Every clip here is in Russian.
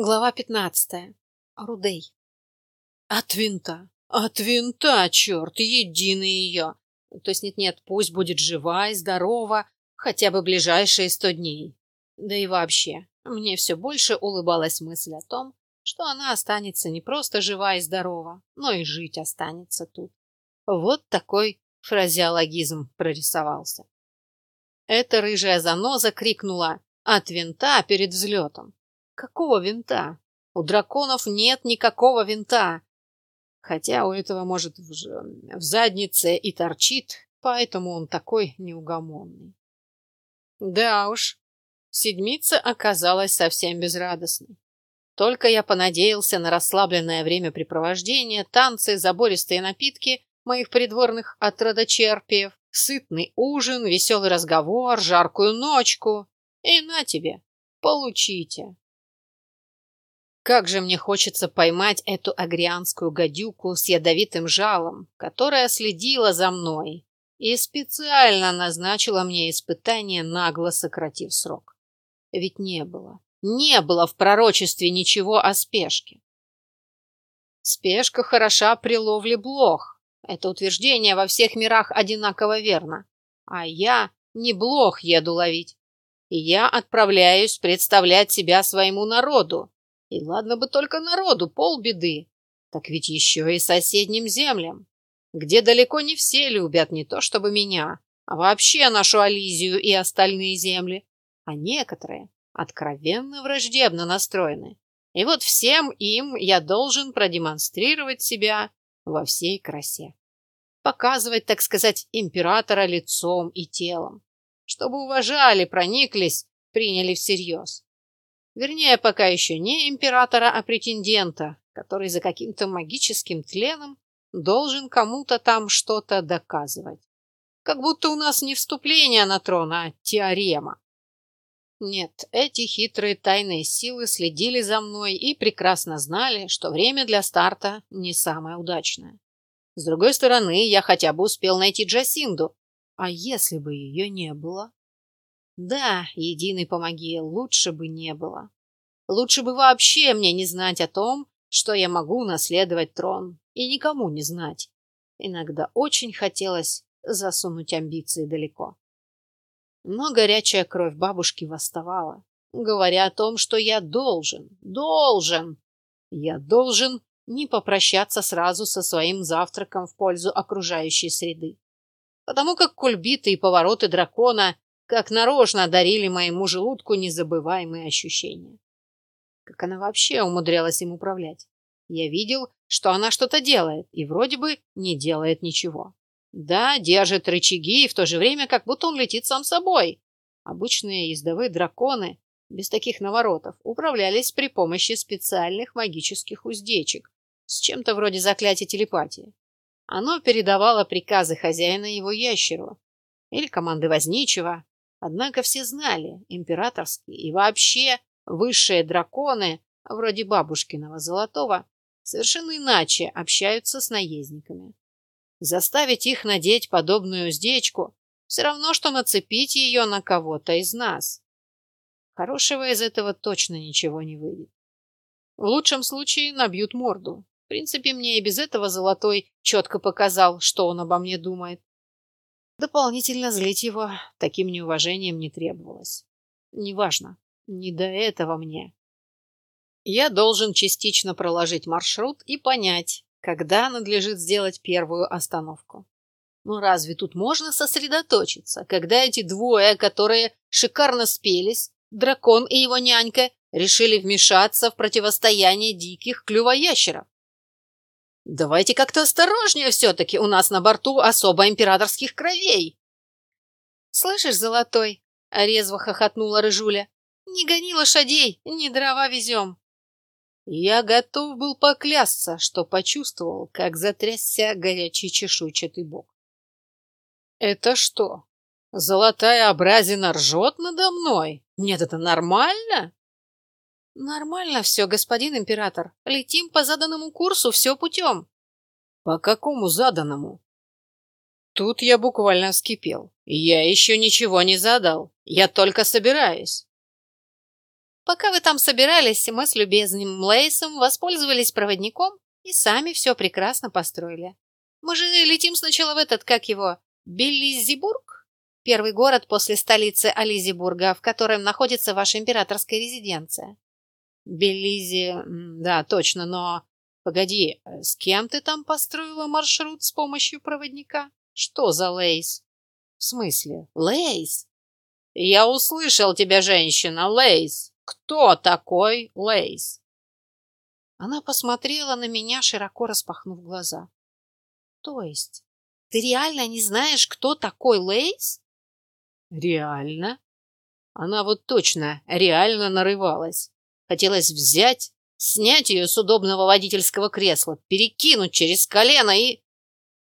Глава пятнадцатая. Рудей. От винта, от винта, черт, единый ее. То есть нет-нет, пусть будет жива и здорова хотя бы ближайшие сто дней. Да и вообще, мне все больше улыбалась мысль о том, что она останется не просто жива и здорова, но и жить останется тут. Вот такой фразеологизм прорисовался. Эта рыжая заноза крикнула «От винта перед взлетом!» Какого винта? У драконов нет никакого винта. Хотя у этого, может, в, в заднице и торчит, поэтому он такой неугомонный. Да уж, седмица оказалась совсем безрадостной. Только я понадеялся на расслабленное времяпрепровождение, танцы, забористые напитки моих придворных отродочерпиев, сытный ужин, веселый разговор, жаркую ночку. И на тебе, получите. Как же мне хочется поймать эту агрианскую гадюку с ядовитым жалом, которая следила за мной и специально назначила мне испытание, нагло сократив срок. Ведь не было, не было в пророчестве ничего о спешке. Спешка хороша при ловле блох. Это утверждение во всех мирах одинаково верно. А я не блох еду ловить. И я отправляюсь представлять себя своему народу, и ладно бы только народу полбеды, так ведь еще и соседним землям, где далеко не все любят не то чтобы меня, а вообще нашу Ализию и остальные земли, а некоторые откровенно враждебно настроены. И вот всем им я должен продемонстрировать себя во всей красе. Показывать, так сказать, императора лицом и телом, чтобы уважали, прониклись, приняли всерьез. Вернее, пока еще не императора, а претендента, который за каким-то магическим тленом должен кому-то там что-то доказывать. Как будто у нас не вступление на трон, а теорема. Нет, эти хитрые тайные силы следили за мной и прекрасно знали, что время для старта не самое удачное. С другой стороны, я хотя бы успел найти Джасинду. А если бы ее не было? Да, единый помоги, лучше бы не было. Лучше бы вообще мне не знать о том, что я могу наследовать трон, и никому не знать. Иногда очень хотелось засунуть амбиции далеко. Но горячая кровь бабушки восставала, говоря о том, что я должен, должен, я должен не попрощаться сразу со своим завтраком в пользу окружающей среды. Потому как кульбиты и повороты дракона как нарочно дарили моему желудку незабываемые ощущения. Как она вообще умудрялась им управлять? Я видел, что она что-то делает, и вроде бы не делает ничего. Да, держит рычаги, и в то же время как будто он летит сам собой. Обычные ездовые драконы, без таких наворотов, управлялись при помощи специальных магических уздечек, с чем-то вроде заклятия телепатии. Оно передавало приказы хозяина его ящеру или команды возничего, Однако все знали, императорские и вообще высшие драконы, вроде бабушкиного золотого, совершенно иначе общаются с наездниками. Заставить их надеть подобную уздечку все равно, что нацепить ее на кого-то из нас. Хорошего из этого точно ничего не выйдет. В лучшем случае набьют морду. В принципе, мне и без этого Золотой четко показал, что он обо мне думает. Дополнительно злить его таким неуважением не требовалось. Неважно, не до этого мне. Я должен частично проложить маршрут и понять, когда надлежит сделать первую остановку. Ну разве тут можно сосредоточиться, когда эти двое, которые шикарно спелись, дракон и его нянька, решили вмешаться в противостояние диких клювоящеров? Давайте как-то осторожнее все-таки, у нас на борту особо императорских кровей. Слышишь, Золотой, резво хохотнула Рыжуля, не гони лошадей, не дрова везем. Я готов был поклясться, что почувствовал, как затрясся горячий чешуйчатый бок. Это что, золотая образина ржет надо мной? Нет, это нормально? Нормально все, господин император. Летим по заданному курсу, все путем. По какому заданному? Тут я буквально вскипел. Я еще ничего не задал. Я только собираюсь. Пока вы там собирались, мы с любезным Лейсом воспользовались проводником и сами все прекрасно построили. Мы же летим сначала в этот, как его, Беллизибург? Первый город после столицы Ализибурга, в котором находится ваша императорская резиденция. Белизи, да, точно, но... Погоди, с кем ты там построила маршрут с помощью проводника? Что за Лейс? В смысле, Лейс? Я услышал тебя, женщина, Лейс. Кто такой Лейс? Она посмотрела на меня, широко распахнув глаза. То есть, ты реально не знаешь, кто такой Лейс? Реально? Она вот точно реально нарывалась. Хотелось взять, снять ее с удобного водительского кресла, перекинуть через колено и...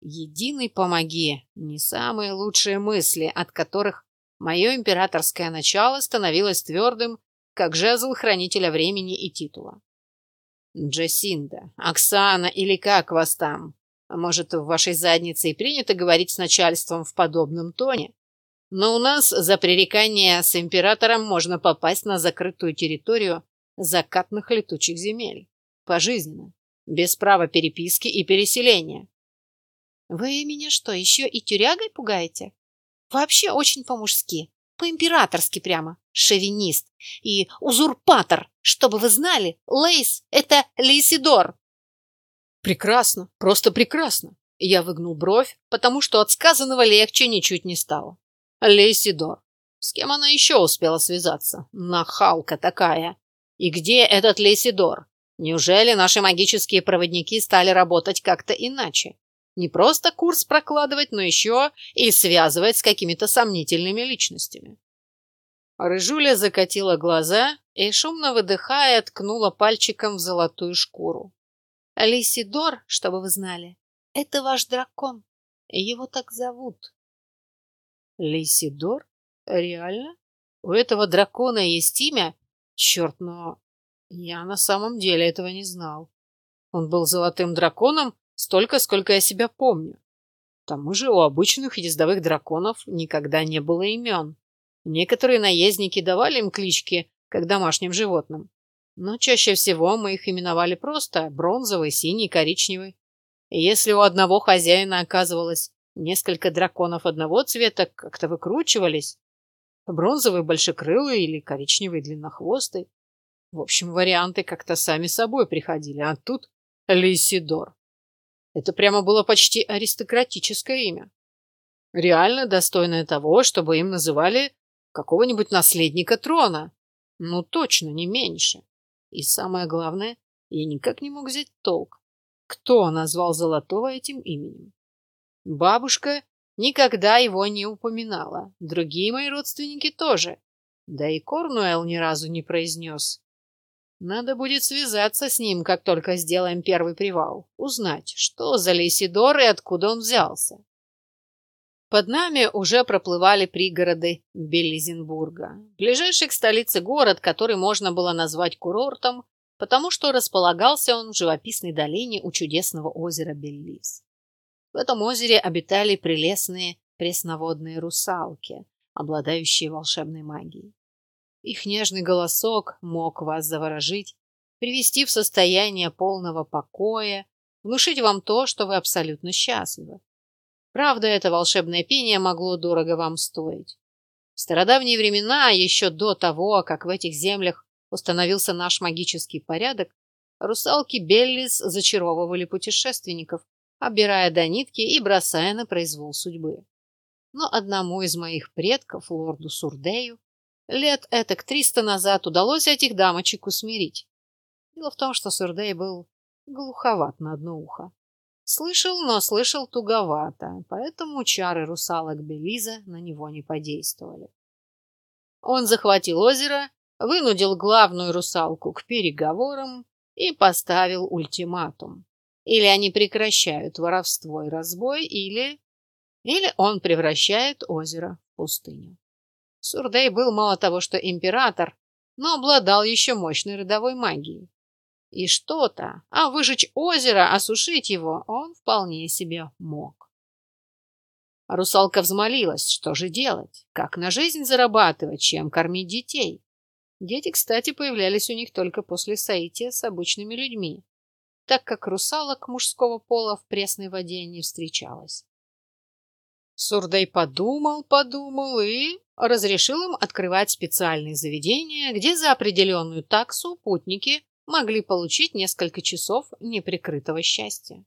Единый помоги, не самые лучшие мысли, от которых мое императорское начало становилось твердым, как жезл хранителя времени и титула. Джасинда, Оксана или как вас там? Может, в вашей заднице и принято говорить с начальством в подобном тоне? Но у нас за пререкание с императором можно попасть на закрытую территорию закатных летучих земель. Пожизненно. Без права переписки и переселения. Вы меня что, еще и тюрягой пугаете? Вообще очень по-мужски. По-императорски прямо. Шовинист. И узурпатор. Чтобы вы знали, Лейс — это Лейсидор. Прекрасно, просто прекрасно. Я выгнул бровь, потому что от сказанного легче ничуть не стало. Лейсидор. С кем она еще успела связаться? Нахалка такая. И где этот Лейсидор? Неужели наши магические проводники стали работать как-то иначе? Не просто курс прокладывать, но еще и связывать с какими-то сомнительными личностями. Рыжуля закатила глаза и, шумно выдыхая, ткнула пальчиком в золотую шкуру. Лисидор, чтобы вы знали, это ваш дракон. Его так зовут. Лисидор? Реально? У этого дракона есть имя? Черт, но я на самом деле этого не знал. Он был золотым драконом столько, сколько я себя помню. К тому же у обычных ездовых драконов никогда не было имен. Некоторые наездники давали им клички, как домашним животным. Но чаще всего мы их именовали просто бронзовый, синий, коричневый. И если у одного хозяина оказывалось несколько драконов одного цвета, как-то выкручивались. Бронзовый большекрылый или коричневый длиннохвостый. В общем, варианты как-то сами собой приходили, а тут Лисидор. Это прямо было почти аристократическое имя. Реально достойное того, чтобы им называли какого-нибудь наследника трона. Ну, точно, не меньше. И самое главное, я никак не мог взять толк. Кто назвал Золотого этим именем? Бабушка никогда его не упоминала. Другие мои родственники тоже. Да и Корнуэлл ни разу не произнес. Надо будет связаться с ним, как только сделаем первый привал. Узнать, что за Лейсидор и откуда он взялся. Под нами уже проплывали пригороды Беллизенбурга, ближайший к столице город, который можно было назвать курортом, потому что располагался он в живописной долине у чудесного озера Беллиз. В этом озере обитали прелестные пресноводные русалки, обладающие волшебной магией. Их нежный голосок мог вас заворожить, привести в состояние полного покоя, внушить вам то, что вы абсолютно счастливы. Правда, это волшебное пение могло дорого вам стоить. В стародавние времена, еще до того, как в этих землях установился наш магический порядок, русалки Беллис зачаровывали путешественников, обирая до нитки и бросая на произвол судьбы. Но одному из моих предков, лорду Сурдею, лет этак триста назад удалось этих дамочек усмирить. Дело в том, что Сурдей был глуховат на одно ухо. Слышал, но слышал туговато, поэтому чары русалок Белиза на него не подействовали. Он захватил озеро, вынудил главную русалку к переговорам и поставил ультиматум. Или они прекращают воровство и разбой, или... Или он превращает озеро в пустыню. Сурдей был мало того, что император, но обладал еще мощной родовой магией. И что-то, а выжечь озеро, осушить его он вполне себе мог. Русалка взмолилась, что же делать, как на жизнь зарабатывать, чем кормить детей. Дети, кстати, появлялись у них только после соития с обычными людьми, так как русалок мужского пола в пресной воде не встречалось. Сурдей подумал, подумал и разрешил им открывать специальные заведения, где за определенную таксу путники могли получить несколько часов неприкрытого счастья.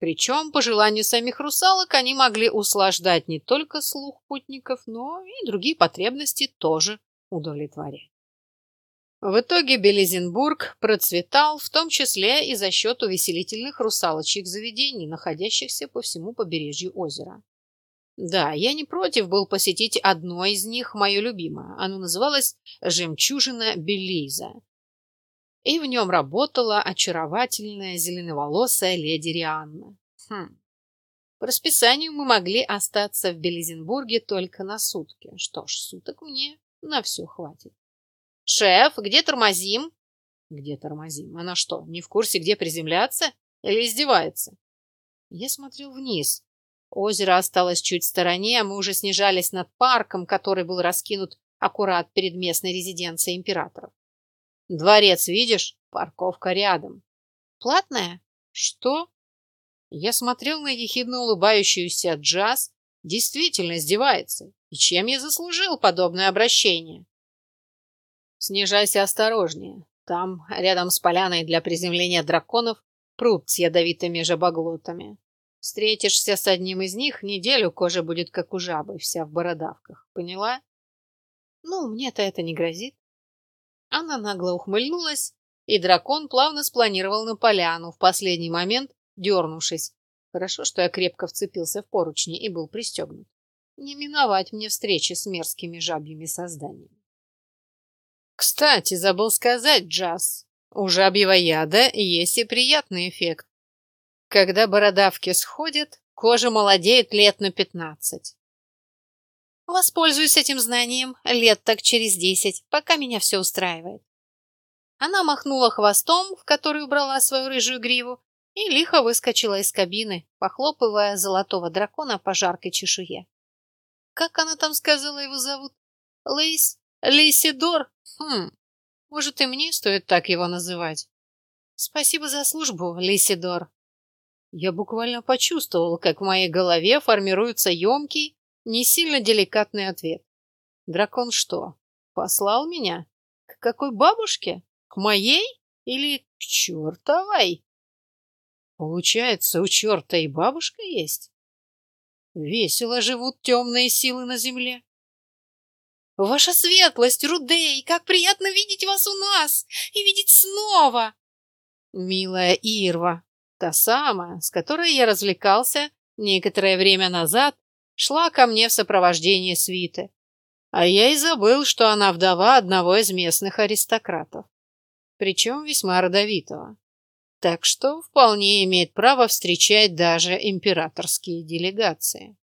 Причем, по желанию самих русалок, они могли услаждать не только слух путников, но и другие потребности тоже удовлетворять. В итоге Белизенбург процветал, в том числе и за счет увеселительных русалочьих заведений, находящихся по всему побережью озера. Да, я не против был посетить одно из них, мое любимое. Оно называлось «Жемчужина Белиза». И в нем работала очаровательная зеленоволосая леди Рианна. Хм. По расписанию мы могли остаться в Белизенбурге только на сутки. Что ж, суток мне на все хватит. «Шеф, где тормозим?» «Где тормозим? Она что, не в курсе, где приземляться? Или издевается?» Я смотрел вниз, Озеро осталось чуть в стороне, а мы уже снижались над парком, который был раскинут аккурат перед местной резиденцией императоров. Дворец, видишь? Парковка рядом. Платная? Что? Я смотрел на ехидно улыбающуюся Джаз. Действительно издевается. И чем я заслужил подобное обращение? Снижайся осторожнее. Там, рядом с поляной для приземления драконов, пруд с ядовитыми жабоглотами. Встретишься с одним из них, неделю кожа будет как у жабы, вся в бородавках. Поняла? Ну, мне-то это не грозит. Она нагло ухмыльнулась, и дракон плавно спланировал на поляну, в последний момент дернувшись. Хорошо, что я крепко вцепился в поручни и был пристегнут. Не миновать мне встречи с мерзкими жабьими созданиями. Кстати, забыл сказать, Джаз, у жабьего яда есть и приятный эффект. Когда бородавки сходят, кожа молодеет лет на пятнадцать. Воспользуюсь этим знанием лет так через десять, пока меня все устраивает. Она махнула хвостом, в который убрала свою рыжую гриву, и лихо выскочила из кабины, похлопывая золотого дракона по жаркой чешуе. Как она там сказала его зовут? Лейс? Лейсидор? Хм, может, и мне стоит так его называть. Спасибо за службу, Лейсидор. Я буквально почувствовал, как в моей голове формируется емкий, не сильно деликатный ответ. Дракон что, послал меня? К какой бабушке? К моей или к чертовой? Получается, у черта и бабушка есть? Весело живут темные силы на земле. Ваша светлость, Рудей, как приятно видеть вас у нас и видеть снова! Милая Ирва, Та самая, с которой я развлекался некоторое время назад, шла ко мне в сопровождении свиты. А я и забыл, что она вдова одного из местных аристократов. Причем весьма родовитого. Так что вполне имеет право встречать даже императорские делегации.